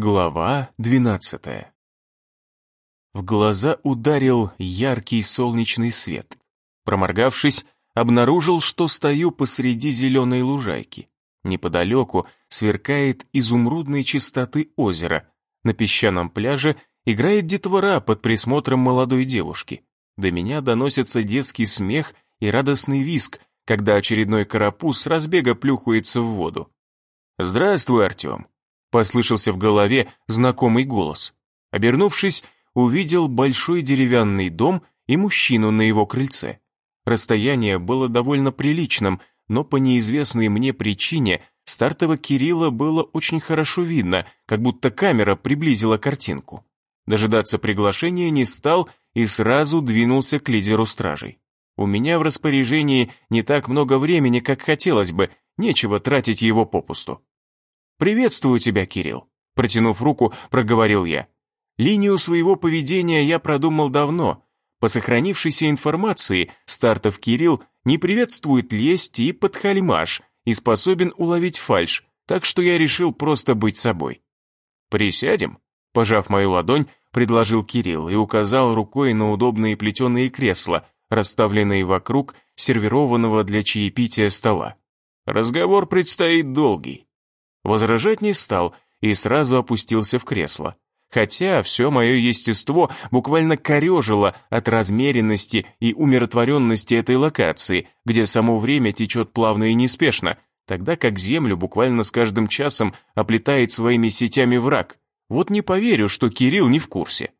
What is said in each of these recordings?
Глава двенадцатая. В глаза ударил яркий солнечный свет. Проморгавшись, обнаружил, что стою посреди зеленой лужайки. Неподалеку сверкает изумрудной чистоты озеро. На песчаном пляже играет детвора под присмотром молодой девушки. До меня доносится детский смех и радостный виск, когда очередной карапуз с разбега плюхается в воду. «Здравствуй, Артем!» Послышался в голове знакомый голос. Обернувшись, увидел большой деревянный дом и мужчину на его крыльце. Расстояние было довольно приличным, но по неизвестной мне причине стартового Кирилла было очень хорошо видно, как будто камера приблизила картинку. Дожидаться приглашения не стал и сразу двинулся к лидеру стражей. У меня в распоряжении не так много времени, как хотелось бы, нечего тратить его попусту. «Приветствую тебя, Кирилл», — протянув руку, проговорил я. Линию своего поведения я продумал давно. По сохранившейся информации, стартов Кирилл не приветствует лесть и подхальмаш и способен уловить фальш, так что я решил просто быть собой. «Присядем?» — пожав мою ладонь, предложил Кирилл и указал рукой на удобные плетеные кресла, расставленные вокруг сервированного для чаепития стола. «Разговор предстоит долгий. Возражать не стал и сразу опустился в кресло. Хотя все мое естество буквально корежило от размеренности и умиротворенности этой локации, где само время течет плавно и неспешно, тогда как Землю буквально с каждым часом оплетает своими сетями враг. Вот не поверю, что Кирилл не в курсе.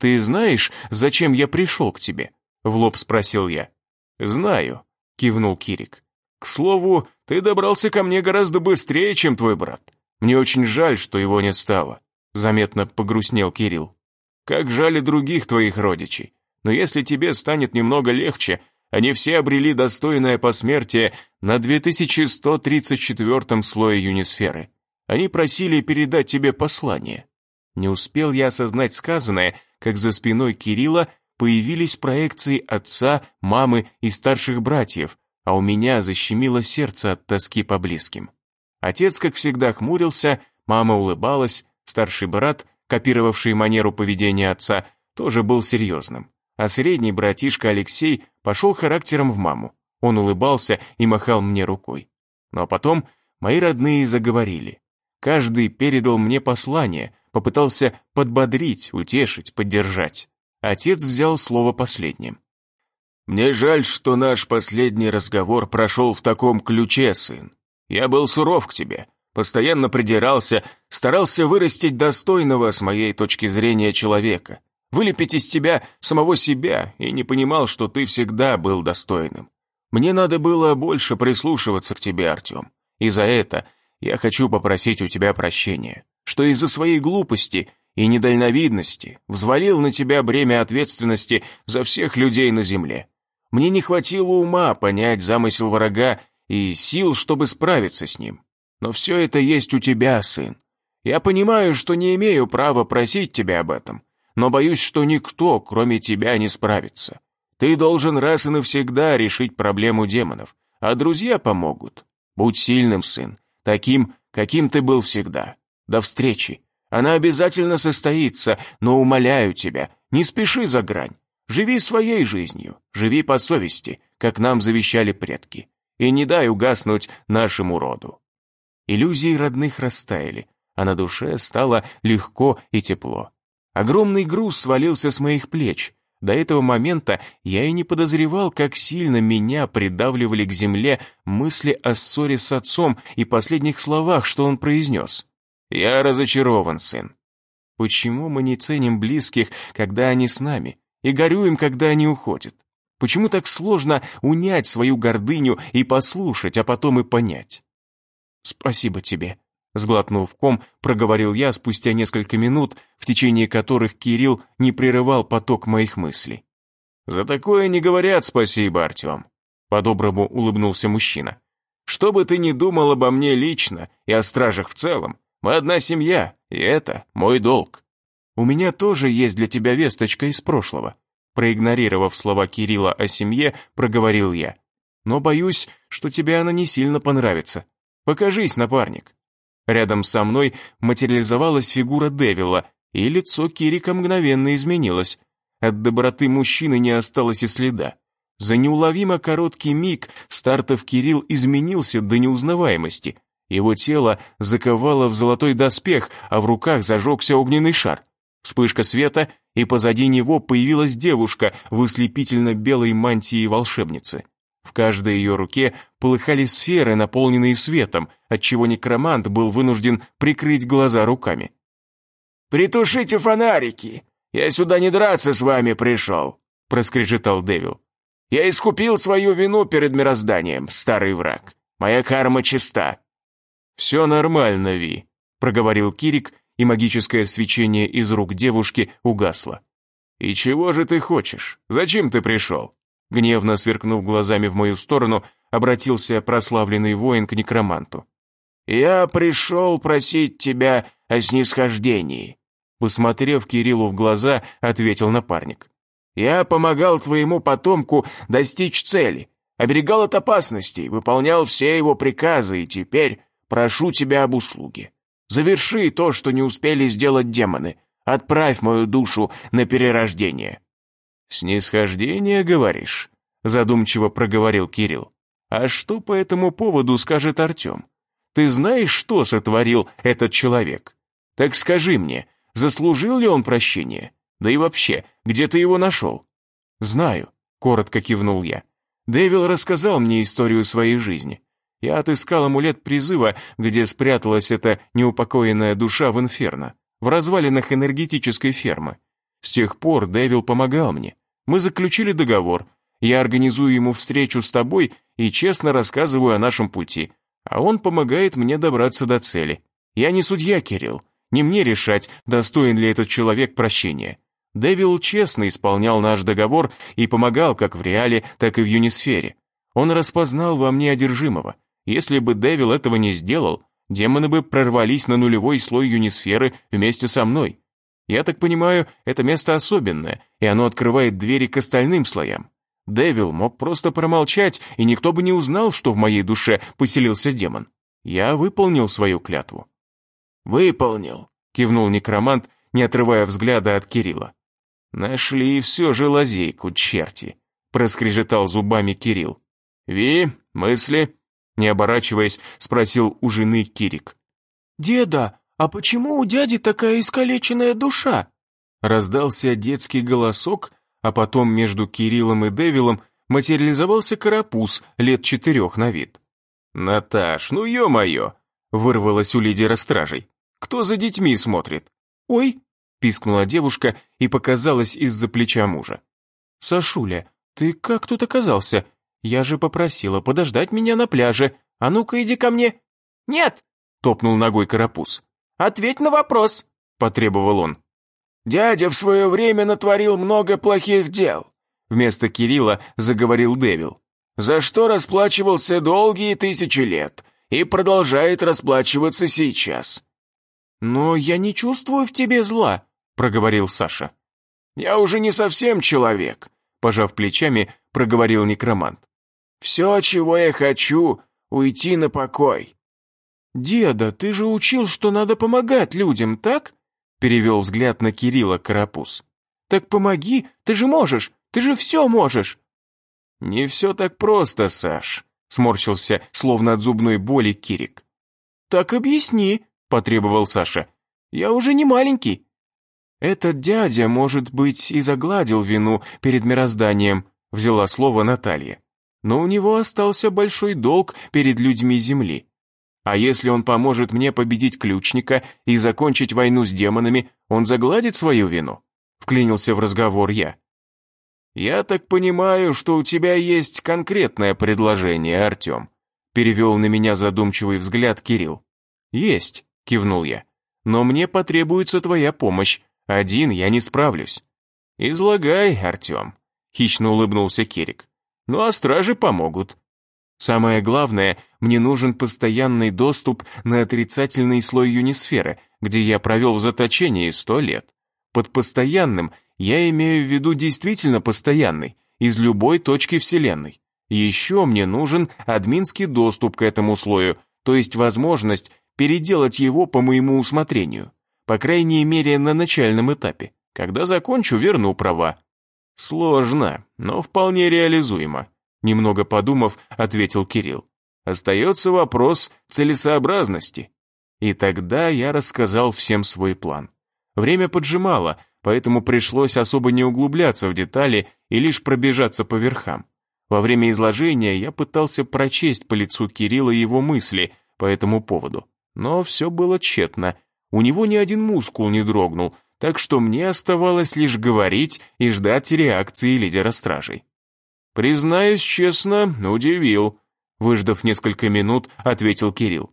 «Ты знаешь, зачем я пришел к тебе?» — в лоб спросил я. «Знаю», — кивнул Кирик. «К слову, ты добрался ко мне гораздо быстрее, чем твой брат. Мне очень жаль, что его не стало», — заметно погрустнел Кирилл. «Как жаль и других твоих родичей. Но если тебе станет немного легче, они все обрели достойное посмертие на 2134 слое юнисферы. Они просили передать тебе послание». Не успел я осознать сказанное, как за спиной Кирилла появились проекции отца, мамы и старших братьев, а у меня защемило сердце от тоски по близким. Отец, как всегда, хмурился, мама улыбалась, старший брат, копировавший манеру поведения отца, тоже был серьезным. А средний братишка Алексей пошел характером в маму. Он улыбался и махал мне рукой. Но потом мои родные заговорили. Каждый передал мне послание, попытался подбодрить, утешить, поддержать. Отец взял слово последним. Мне жаль, что наш последний разговор прошел в таком ключе, сын. Я был суров к тебе, постоянно придирался, старался вырастить достойного, с моей точки зрения, человека, вылепить из тебя самого себя и не понимал, что ты всегда был достойным. Мне надо было больше прислушиваться к тебе, Артем, и за это я хочу попросить у тебя прощения, что из-за своей глупости и недальновидности взвалил на тебя бремя ответственности за всех людей на земле. Мне не хватило ума понять замысел врага и сил, чтобы справиться с ним. Но все это есть у тебя, сын. Я понимаю, что не имею права просить тебя об этом, но боюсь, что никто, кроме тебя, не справится. Ты должен раз и навсегда решить проблему демонов, а друзья помогут. Будь сильным, сын, таким, каким ты был всегда. До встречи. Она обязательно состоится, но умоляю тебя, не спеши за грань. Живи своей жизнью, живи по совести, как нам завещали предки, и не дай угаснуть нашему роду. Иллюзии родных растаяли, а на душе стало легко и тепло. Огромный груз свалился с моих плеч. До этого момента я и не подозревал, как сильно меня придавливали к земле мысли о ссоре с отцом и последних словах, что он произнес. «Я разочарован, сын. Почему мы не ценим близких, когда они с нами? И горюем, когда они уходят. Почему так сложно унять свою гордыню и послушать, а потом и понять? Спасибо тебе, сглотнув ком, проговорил я спустя несколько минут, в течение которых Кирилл не прерывал поток моих мыслей. За такое не говорят спасибо, Артем, по-доброму улыбнулся мужчина. Что бы ты ни думал обо мне лично и о стражах в целом, мы одна семья, и это мой долг. «У меня тоже есть для тебя весточка из прошлого», проигнорировав слова Кирилла о семье, проговорил я. «Но боюсь, что тебе она не сильно понравится. Покажись, напарник». Рядом со мной материализовалась фигура Девила, и лицо Кирика мгновенно изменилось. От доброты мужчины не осталось и следа. За неуловимо короткий миг стартов Кирилл изменился до неузнаваемости. Его тело заковало в золотой доспех, а в руках зажегся огненный шар. Вспышка света, и позади него появилась девушка в ослепительно-белой мантии волшебницы. В каждой ее руке полыхали сферы, наполненные светом, отчего некромант был вынужден прикрыть глаза руками. «Притушите фонарики! Я сюда не драться с вами пришел!» — проскрежетал Девил. «Я искупил свою вину перед мирозданием, старый враг. Моя карма чиста». «Все нормально, Ви», — проговорил Кирик, и магическое свечение из рук девушки угасло. «И чего же ты хочешь? Зачем ты пришел?» Гневно сверкнув глазами в мою сторону, обратился прославленный воин к некроманту. «Я пришел просить тебя о снисхождении», посмотрев Кириллу в глаза, ответил напарник. «Я помогал твоему потомку достичь цели, оберегал от опасностей, выполнял все его приказы, и теперь прошу тебя об услуге. Заверши то, что не успели сделать демоны. Отправь мою душу на перерождение». «Снисхождение, говоришь?» задумчиво проговорил Кирилл. «А что по этому поводу скажет Артем? Ты знаешь, что сотворил этот человек? Так скажи мне, заслужил ли он прощения? Да и вообще, где ты его нашел?» «Знаю», — коротко кивнул я. Дэвил рассказал мне историю своей жизни. Я отыскал амулет призыва, где спряталась эта неупокоенная душа в инферно, в развалинах энергетической фермы. С тех пор Дэвил помогал мне. Мы заключили договор. Я организую ему встречу с тобой и честно рассказываю о нашем пути. А он помогает мне добраться до цели. Я не судья, Кирилл. Не мне решать, достоин ли этот человек прощения. Дэвил честно исполнял наш договор и помогал как в реале, так и в юнисфере. Он распознал во мне одержимого. Если бы Дэвил этого не сделал, демоны бы прорвались на нулевой слой юнисферы вместе со мной. Я так понимаю, это место особенное, и оно открывает двери к остальным слоям. Дэвил мог просто промолчать, и никто бы не узнал, что в моей душе поселился демон. Я выполнил свою клятву. «Выполнил», — кивнул некромант, не отрывая взгляда от Кирилла. «Нашли все же лазейку, черти», — проскрежетал зубами Кирилл. «Ви, мысли?» — не оборачиваясь, спросил у жены Кирик. «Деда, «А почему у дяди такая искалеченная душа?» Раздался детский голосок, а потом между Кириллом и Девилом материализовался карапуз лет четырех на вид. «Наташ, ну ё-моё!» — вырвалось у лидера стражей. «Кто за детьми смотрит?» «Ой!» — пискнула девушка и показалась из-за плеча мужа. «Сашуля, ты как тут оказался? Я же попросила подождать меня на пляже. А ну-ка иди ко мне!» «Нет!» — топнул ногой карапуз. Ответь на вопрос», — потребовал он. «Дядя в свое время натворил много плохих дел», — вместо Кирилла заговорил Девил. «За что расплачивался долгие тысячи лет и продолжает расплачиваться сейчас». «Но я не чувствую в тебе зла», — проговорил Саша. «Я уже не совсем человек», — пожав плечами, проговорил некромант. «Все, чего я хочу, уйти на покой. «Деда, ты же учил, что надо помогать людям, так?» Перевел взгляд на Кирилла Карапуз. «Так помоги, ты же можешь, ты же все можешь!» «Не все так просто, Саш», — сморщился, словно от зубной боли Кирик. «Так объясни», — потребовал Саша. «Я уже не маленький». «Этот дядя, может быть, и загладил вину перед мирозданием», — взяла слово Наталья. «Но у него остался большой долг перед людьми Земли. А если он поможет мне победить ключника и закончить войну с демонами, он загладит свою вину?» Вклинился в разговор я. «Я так понимаю, что у тебя есть конкретное предложение, Артем», перевел на меня задумчивый взгляд Кирилл. «Есть», кивнул я. «Но мне потребуется твоя помощь. Один я не справлюсь». «Излагай, Артем», хищно улыбнулся Кирик. «Ну а стражи помогут. Самое главное, мне нужен постоянный доступ на отрицательный слой юнисферы, где я провел в заточении сто лет. Под постоянным я имею в виду действительно постоянный, из любой точки Вселенной. Еще мне нужен админский доступ к этому слою, то есть возможность переделать его по моему усмотрению. По крайней мере, на начальном этапе. Когда закончу, верну права. Сложно, но вполне реализуемо. Немного подумав, ответил Кирилл. Остается вопрос целесообразности. И тогда я рассказал всем свой план. Время поджимало, поэтому пришлось особо не углубляться в детали и лишь пробежаться по верхам. Во время изложения я пытался прочесть по лицу Кирилла его мысли по этому поводу. Но все было тщетно. У него ни один мускул не дрогнул, так что мне оставалось лишь говорить и ждать реакции лидера стражей. «Признаюсь честно, удивил», — выждав несколько минут, ответил Кирилл.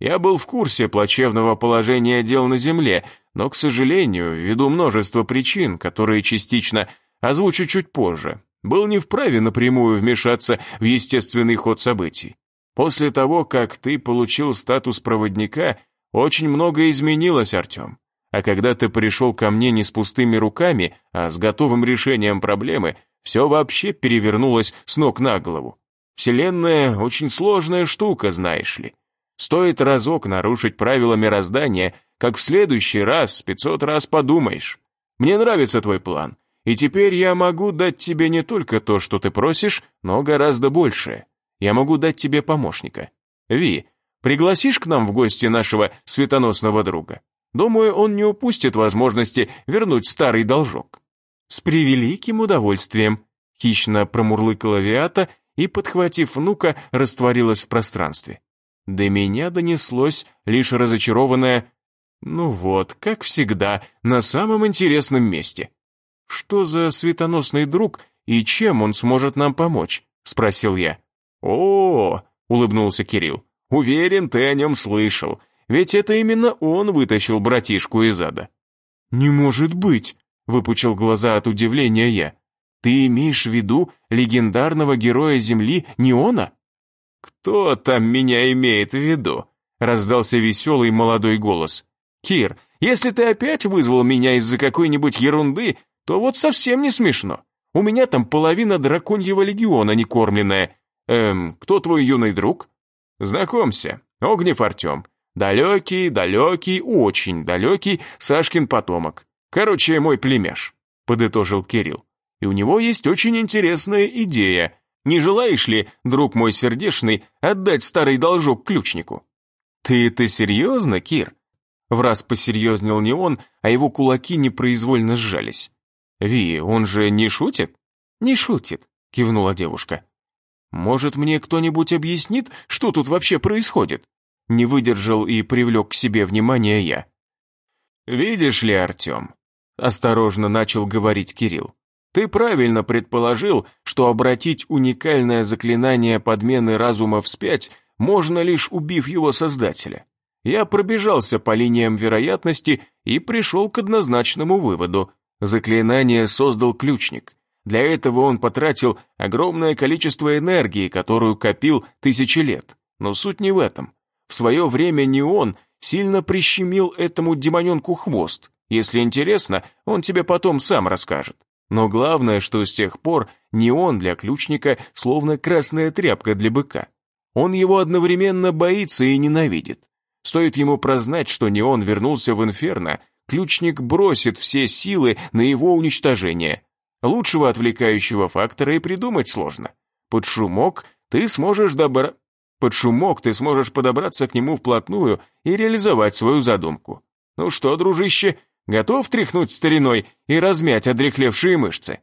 «Я был в курсе плачевного положения дел на Земле, но, к сожалению, ввиду множества причин, которые частично озвучу чуть позже, был не вправе напрямую вмешаться в естественный ход событий. После того, как ты получил статус проводника, очень многое изменилось, Артем. А когда ты пришел ко мне не с пустыми руками, а с готовым решением проблемы, все вообще перевернулось с ног на голову. Вселенная очень сложная штука, знаешь ли. Стоит разок нарушить правила мироздания, как в следующий раз пятьсот раз подумаешь. Мне нравится твой план, и теперь я могу дать тебе не только то, что ты просишь, но гораздо большее. Я могу дать тебе помощника. Ви, пригласишь к нам в гости нашего светоносного друга? Думаю, он не упустит возможности вернуть старый должок». «С превеликим удовольствием», — хищно промурлыкала Виата и, подхватив внука, растворилась в пространстве. До меня донеслось лишь разочарованное «Ну вот, как всегда, на самом интересном месте». «Что за светоносный друг и чем он сможет нам помочь?» — спросил я. «О, -о, -о — улыбнулся Кирилл, — уверен, ты о нем слышал. Ведь это именно он вытащил братишку из ада». «Не может быть!» — выпучил глаза от удивления я. «Ты имеешь в виду легендарного героя Земли Неона?» «Кто там меня имеет в виду?» — раздался веселый молодой голос. «Кир, если ты опять вызвал меня из-за какой-нибудь ерунды, то вот совсем не смешно. У меня там половина драконьего легиона некормленная. Эм, кто твой юный друг?» «Знакомься, Огнев Артем. Далекий, далекий, очень далекий Сашкин потомок. Короче, мой племяш», — подытожил Кирилл. «И у него есть очень интересная идея. Не желаешь ли, друг мой сердешный, отдать старый должок ключнику?» «Ты это серьезно, Кир?» Враз посерьезнел не он, а его кулаки непроизвольно сжались. «Ви, он же не шутит?» «Не шутит», — кивнула девушка. «Может, мне кто-нибудь объяснит, что тут вообще происходит?» Не выдержал и привлек к себе внимание я. «Видишь ли, Артем?» Осторожно начал говорить Кирилл. «Ты правильно предположил, что обратить уникальное заклинание подмены разума вспять можно лишь убив его создателя. Я пробежался по линиям вероятности и пришел к однозначному выводу. Заклинание создал ключник. Для этого он потратил огромное количество энергии, которую копил тысячи лет. Но суть не в этом. В свое время не он сильно прищемил этому демоненку хвост. Если интересно, он тебе потом сам расскажет. Но главное, что с тех пор не он для ключника словно красная тряпка для быка. Он его одновременно боится и ненавидит. Стоит ему прознать, что не он вернулся в инферно, ключник бросит все силы на его уничтожение. Лучшего отвлекающего фактора и придумать сложно. Под шумок ты сможешь добра... Под шумок ты сможешь подобраться к нему вплотную и реализовать свою задумку. Ну что, дружище, готов тряхнуть стариной и размять одрехлевшие мышцы?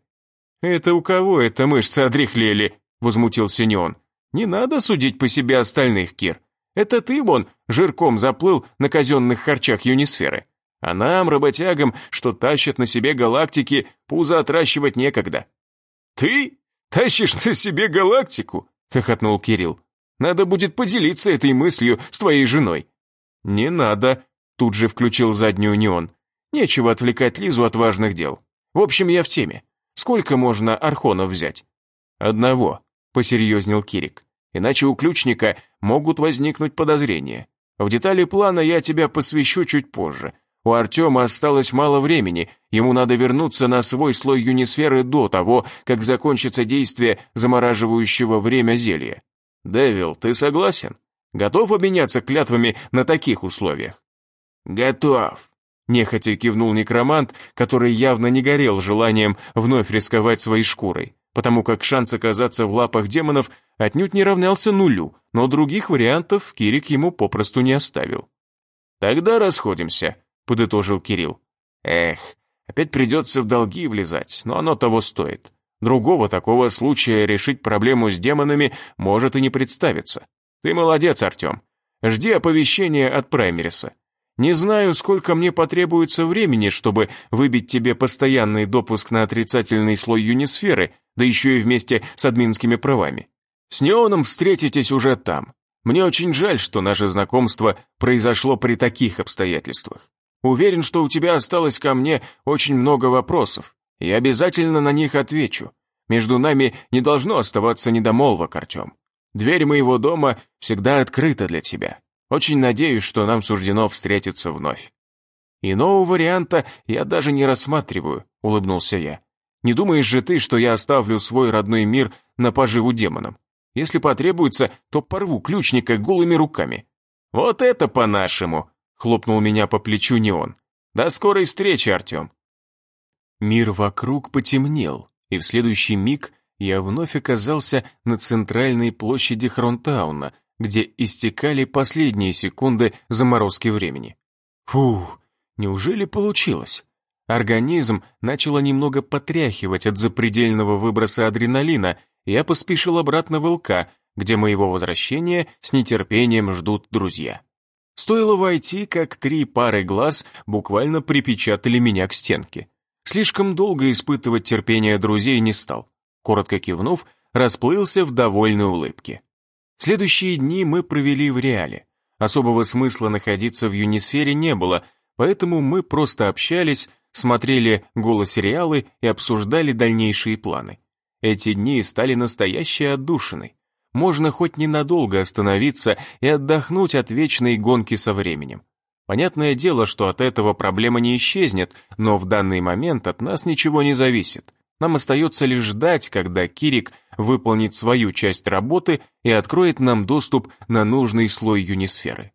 Это у кого это мышцы одрехлели? Возмутился Неон. Не надо судить по себе остальных, Кир. Это ты, вон, жирком заплыл на казенных харчах юнисферы. А нам, работягам, что тащат на себе галактики, пузо отращивать некогда. Ты? Тащишь на себе галактику? Хохотнул Кирилл. Надо будет поделиться этой мыслью с твоей женой». «Не надо», — тут же включил заднюю неон. «Нечего отвлекать Лизу от важных дел. В общем, я в теме. Сколько можно архонов взять?» «Одного», — посерьезнел Кирик. «Иначе у ключника могут возникнуть подозрения. В детали плана я тебя посвящу чуть позже. У Артема осталось мало времени, ему надо вернуться на свой слой юнисферы до того, как закончится действие замораживающего время зелья. «Дэвил, ты согласен? Готов обменяться клятвами на таких условиях?» «Готов», — нехотя кивнул некромант, который явно не горел желанием вновь рисковать своей шкурой, потому как шанс оказаться в лапах демонов отнюдь не равнялся нулю, но других вариантов Кирик ему попросту не оставил. «Тогда расходимся», — подытожил Кирилл. «Эх, опять придется в долги влезать, но оно того стоит. Другого такого случая решить проблему с демонами может и не представиться. Ты молодец, Артем. Жди оповещения от Праймериса. Не знаю, сколько мне потребуется времени, чтобы выбить тебе постоянный допуск на отрицательный слой юнисферы, да еще и вместе с админскими правами. С Неоном встретитесь уже там. Мне очень жаль, что наше знакомство произошло при таких обстоятельствах. Уверен, что у тебя осталось ко мне очень много вопросов. И обязательно на них отвечу. Между нами не должно оставаться недомолвок, Артем. Дверь моего дома всегда открыта для тебя. Очень надеюсь, что нам суждено встретиться вновь. Иного варианта я даже не рассматриваю, улыбнулся я. Не думаешь же ты, что я оставлю свой родной мир на поживу демонам? Если потребуется, то порву ключника голыми руками. Вот это по-нашему, хлопнул меня по плечу Неон. До скорой встречи, Артем. Мир вокруг потемнел, и в следующий миг я вновь оказался на центральной площади Хронтауна, где истекали последние секунды заморозки времени. Фух, неужели получилось? Организм начало немного потряхивать от запредельного выброса адреналина, я поспешил обратно в ЛК, где моего возвращения с нетерпением ждут друзья. Стоило войти, как три пары глаз буквально припечатали меня к стенке. Слишком долго испытывать терпение друзей не стал. Коротко кивнув, расплылся в довольной улыбке. Следующие дни мы провели в реале. Особого смысла находиться в юнисфере не было, поэтому мы просто общались, смотрели голосериалы и обсуждали дальнейшие планы. Эти дни стали настоящей отдушиной. Можно хоть ненадолго остановиться и отдохнуть от вечной гонки со временем. Понятное дело, что от этого проблема не исчезнет, но в данный момент от нас ничего не зависит. Нам остается лишь ждать, когда Кирик выполнит свою часть работы и откроет нам доступ на нужный слой юнисферы.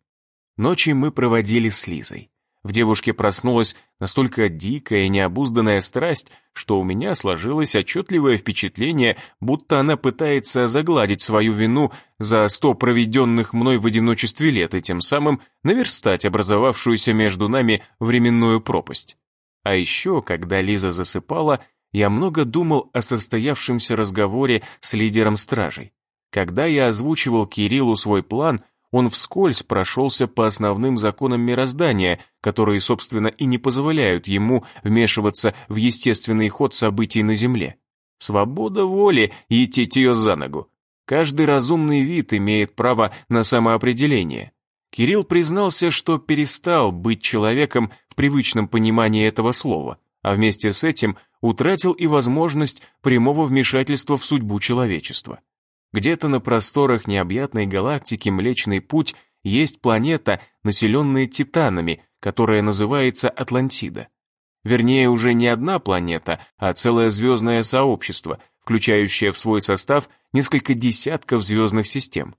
Ночи мы проводили с Лизой. В девушке проснулась настолько дикая и необузданная страсть, что у меня сложилось отчетливое впечатление, будто она пытается загладить свою вину за сто проведенных мной в одиночестве лет и тем самым наверстать образовавшуюся между нами временную пропасть. А еще, когда Лиза засыпала, я много думал о состоявшемся разговоре с лидером стражей. Когда я озвучивал Кириллу свой план, он вскользь прошелся по основным законам мироздания, которые, собственно, и не позволяют ему вмешиваться в естественный ход событий на Земле. Свобода воли идти ее за ногу. Каждый разумный вид имеет право на самоопределение. Кирилл признался, что перестал быть человеком в привычном понимании этого слова, а вместе с этим утратил и возможность прямого вмешательства в судьбу человечества. Где-то на просторах необъятной галактики Млечный Путь есть планета, населенная титанами, которая называется Атлантида. Вернее, уже не одна планета, а целое звездное сообщество, включающее в свой состав несколько десятков звездных систем.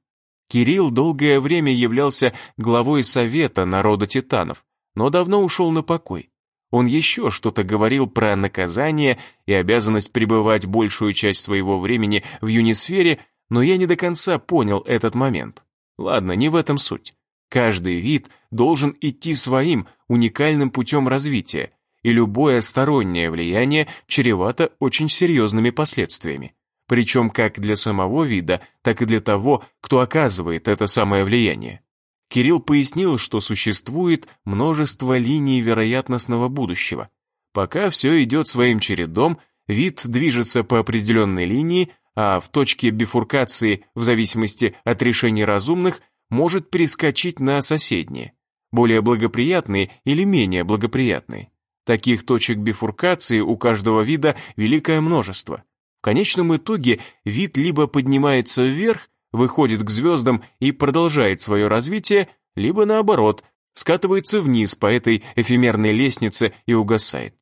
Кирилл долгое время являлся главой Совета народа титанов, но давно ушел на покой. Он еще что-то говорил про наказание и обязанность пребывать большую часть своего времени в юнисфере, но я не до конца понял этот момент. Ладно, не в этом суть. Каждый вид должен идти своим уникальным путем развития, и любое стороннее влияние чревато очень серьезными последствиями. Причем как для самого вида, так и для того, кто оказывает это самое влияние. Кирилл пояснил, что существует множество линий вероятностного будущего. Пока все идет своим чередом, вид движется по определенной линии, а в точке бифуркации, в зависимости от решений разумных, может перескочить на соседние, более благоприятные или менее благоприятные. Таких точек бифуркации у каждого вида великое множество. В конечном итоге вид либо поднимается вверх, выходит к звездам и продолжает свое развитие, либо наоборот, скатывается вниз по этой эфемерной лестнице и угасает.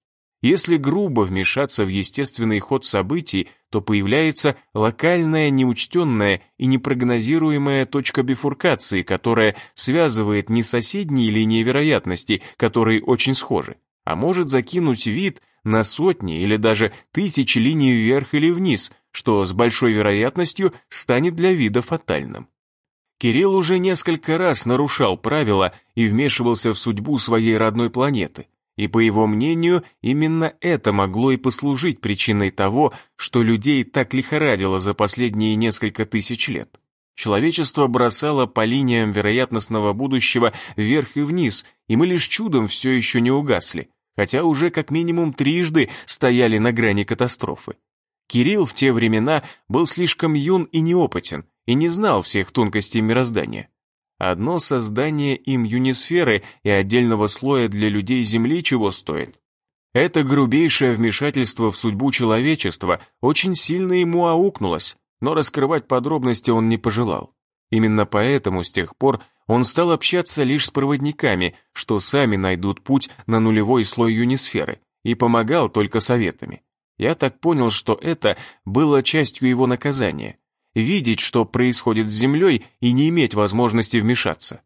Если грубо вмешаться в естественный ход событий, то появляется локальная, неучтенная и непрогнозируемая точка бифуркации, которая связывает не соседние линии вероятности, которые очень схожи, а может закинуть вид на сотни или даже тысячи линий вверх или вниз, что с большой вероятностью станет для вида фатальным. Кирилл уже несколько раз нарушал правила и вмешивался в судьбу своей родной планеты, и, по его мнению, именно это могло и послужить причиной того, что людей так лихорадило за последние несколько тысяч лет. Человечество бросало по линиям вероятностного будущего вверх и вниз, и мы лишь чудом все еще не угасли, хотя уже как минимум трижды стояли на грани катастрофы. Кирилл в те времена был слишком юн и неопытен, и не знал всех тонкостей мироздания. Одно создание им юнисферы и отдельного слоя для людей Земли чего стоит. Это грубейшее вмешательство в судьбу человечества очень сильно ему аукнулось, но раскрывать подробности он не пожелал. Именно поэтому с тех пор он стал общаться лишь с проводниками, что сами найдут путь на нулевой слой юнисферы, и помогал только советами. Я так понял, что это было частью его наказания видеть, что происходит с землей, и не иметь возможности вмешаться.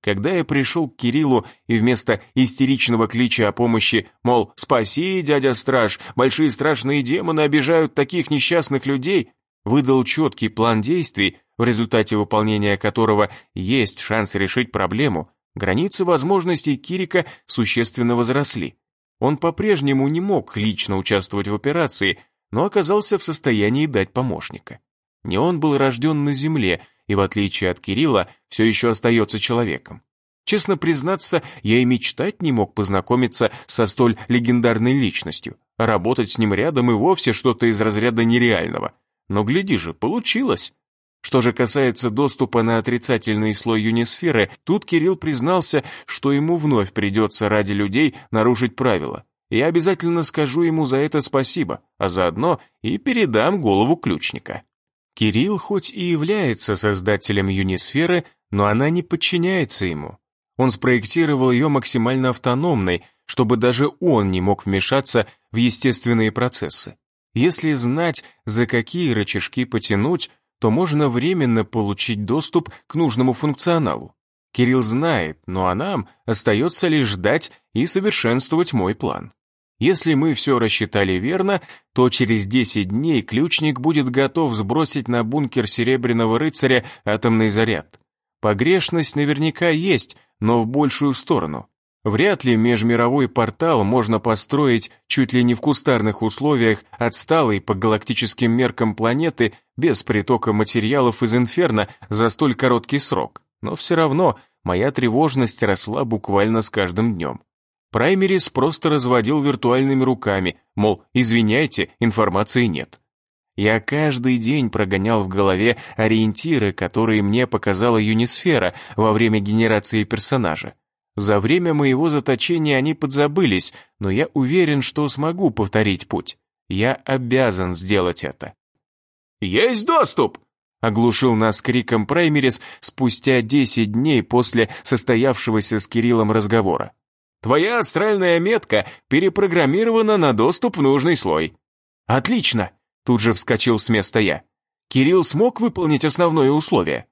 Когда я пришел к Кириллу и вместо истеричного клича о помощи, мол, «Спаси, дядя страж, большие страшные демоны обижают таких несчастных людей», выдал четкий план действий, в результате выполнения которого есть шанс решить проблему, границы возможностей Кирика существенно возросли. Он по-прежнему не мог лично участвовать в операции, но оказался в состоянии дать помощника. Не он был рожден на земле и, в отличие от Кирилла, все еще остается человеком. Честно признаться, я и мечтать не мог познакомиться со столь легендарной личностью. работать с ним рядом и вовсе что-то из разряда нереального. Но гляди же, получилось. Что же касается доступа на отрицательный слой юнисферы, тут Кирилл признался, что ему вновь придется ради людей нарушить правила. Я обязательно скажу ему за это спасибо, а заодно и передам голову ключника. Кирилл хоть и является создателем Юнисферы, но она не подчиняется ему. Он спроектировал ее максимально автономной, чтобы даже он не мог вмешаться в естественные процессы. Если знать, за какие рычажки потянуть, то можно временно получить доступ к нужному функционалу. Кирилл знает, ну а нам остается лишь ждать и совершенствовать мой план. Если мы все рассчитали верно, то через 10 дней ключник будет готов сбросить на бункер Серебряного рыцаря атомный заряд. Погрешность наверняка есть, но в большую сторону. Вряд ли межмировой портал можно построить чуть ли не в кустарных условиях отсталой по галактическим меркам планеты без притока материалов из Инферно за столь короткий срок. Но все равно моя тревожность росла буквально с каждым днем. Праймерис просто разводил виртуальными руками, мол, извиняйте, информации нет. Я каждый день прогонял в голове ориентиры, которые мне показала Юнисфера во время генерации персонажа. За время моего заточения они подзабылись, но я уверен, что смогу повторить путь. Я обязан сделать это. «Есть доступ!» — оглушил нас криком Праймерис спустя 10 дней после состоявшегося с Кириллом разговора. Твоя астральная метка перепрограммирована на доступ в нужный слой». «Отлично!» — тут же вскочил с места я. «Кирилл смог выполнить основное условие?»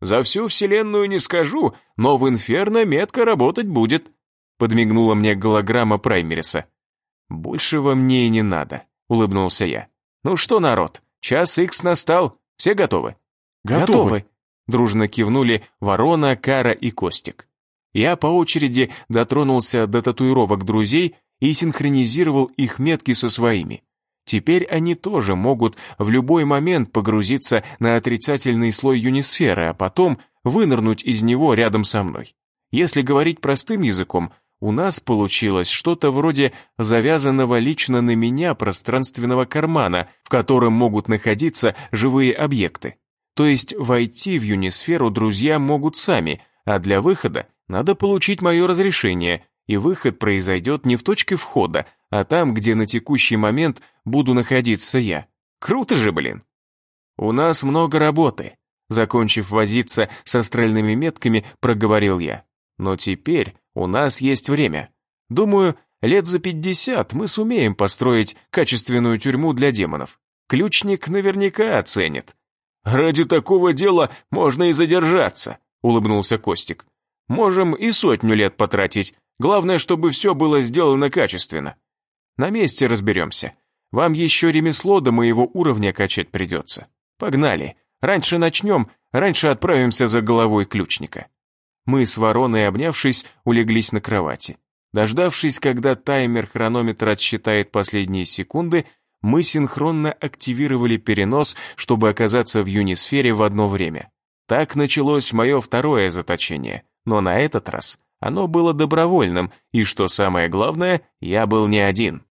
«За всю вселенную не скажу, но в Инферно метка работать будет», — подмигнула мне голограмма Праймериса. «Большего мне и не надо», — улыбнулся я. «Ну что, народ, час икс настал, все готовы?» «Готовы», готовы. дружно кивнули Ворона, Кара и Костик. Я по очереди дотронулся до татуировок друзей и синхронизировал их метки со своими. Теперь они тоже могут в любой момент погрузиться на отрицательный слой юнисферы, а потом вынырнуть из него рядом со мной. Если говорить простым языком, у нас получилось что-то вроде завязанного лично на меня пространственного кармана, в котором могут находиться живые объекты. То есть войти в юнисферу друзья могут сами, а для выхода надо получить мое разрешение, и выход произойдет не в точке входа, а там, где на текущий момент буду находиться я. Круто же, блин. У нас много работы. Закончив возиться с астральными метками, проговорил я. Но теперь у нас есть время. Думаю, Лет за пятьдесят мы сумеем построить качественную тюрьму для демонов. Ключник наверняка оценит». «Ради такого дела можно и задержаться», — улыбнулся Костик. «Можем и сотню лет потратить. Главное, чтобы все было сделано качественно». «На месте разберемся. Вам еще ремесло до моего уровня качать придется. Погнали. Раньше начнем, раньше отправимся за головой ключника». Мы с вороной, обнявшись, улеглись на кровати. Дождавшись, когда таймер хронометра отсчитает последние секунды, мы синхронно активировали перенос, чтобы оказаться в юнисфере в одно время. Так началось мое второе заточение, но на этот раз оно было добровольным, и, что самое главное, я был не один.